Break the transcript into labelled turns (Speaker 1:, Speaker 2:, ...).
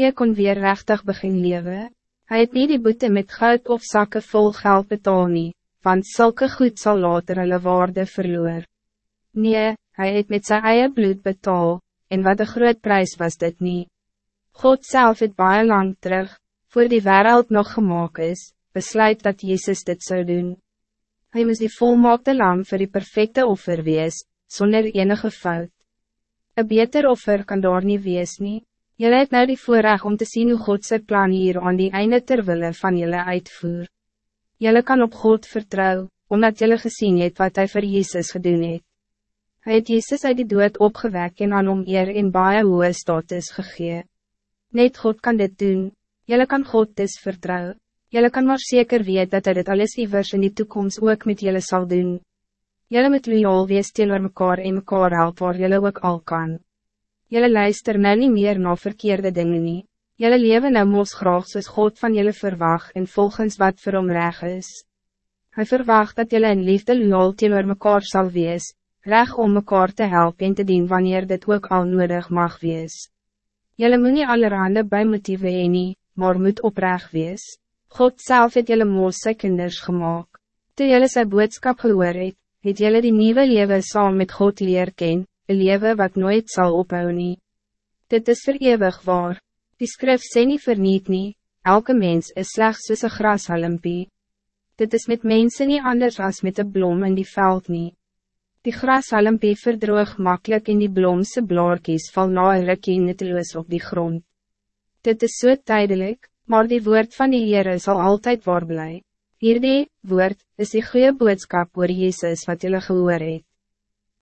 Speaker 1: Je kon weer rechtig begin leven. Hij het niet die boete met goud of zakken vol geld betaal nie, want zulke goed zal later hulle waarde verloor. Nee, hij het met zijn eie bloed betaal, en wat de groot prijs was dit niet. God zelf het baie lang terug, voor die wereld nog gemaakt is, besluit dat Jezus dit zou doen. Hij moest die volmaakte lam voor die perfecte offer wees, zonder enige fout. Een beter offer kan daar niet wees nie. Jylle het nou die voorrecht om te zien hoe God zijn plan hier aan die einde terwille van jullie uitvoer. Jylle kan op God vertrouwen, omdat jylle gezien het wat hij voor Jezus gedoen het. Hij het Jezus uit die dood opgewek en aan om eer in baie hoge status gegee. Net God kan dit doen, jylle kan God dus vertrouwen. Jelle kan maar zeker weten dat hij dit alles iwers in die toekomst ook met jullie zal doen. Jelle moet loyaal wees teenoor mekaar en mekaar help waar jelle ook al kan. Jelle luister nou nie meer na verkeerde dingen nie. Jelle leven nou mos graag soos God van jelle verwacht en volgens wat vir hom reg is. Hij verwacht dat jelle in liefde loyaal teenoor mekaar zal wees, reg om mekaar te helpen en te dien wanneer dit ook al nodig mag wees. Jelle moet nie allerhande by motieve heen nie, maar moet oprecht wees. God zelf het jullie moos sy kinders gemaakt. Toe jullie sy boodskap gehoor het, het jullie die nieuwe leven saam met God leer ken, een leven wat nooit zal ophou nie. Dit is voor eeuwig waar. Die skrif sê nie verniet nie, elke mens is slechts soos een grashalmpie. Dit is met mensen niet anders als met de blom in die veld nie. Die grashalmpie verdroog makkelijk in die blomse blaarkies val na een rukkie nutteloos op die grond. Dit is so tijdelijk, maar die woord van die Heere zal altijd waar bly. Hierdie woord is die goede boodskap oor Jezus wat jullie gehoor het.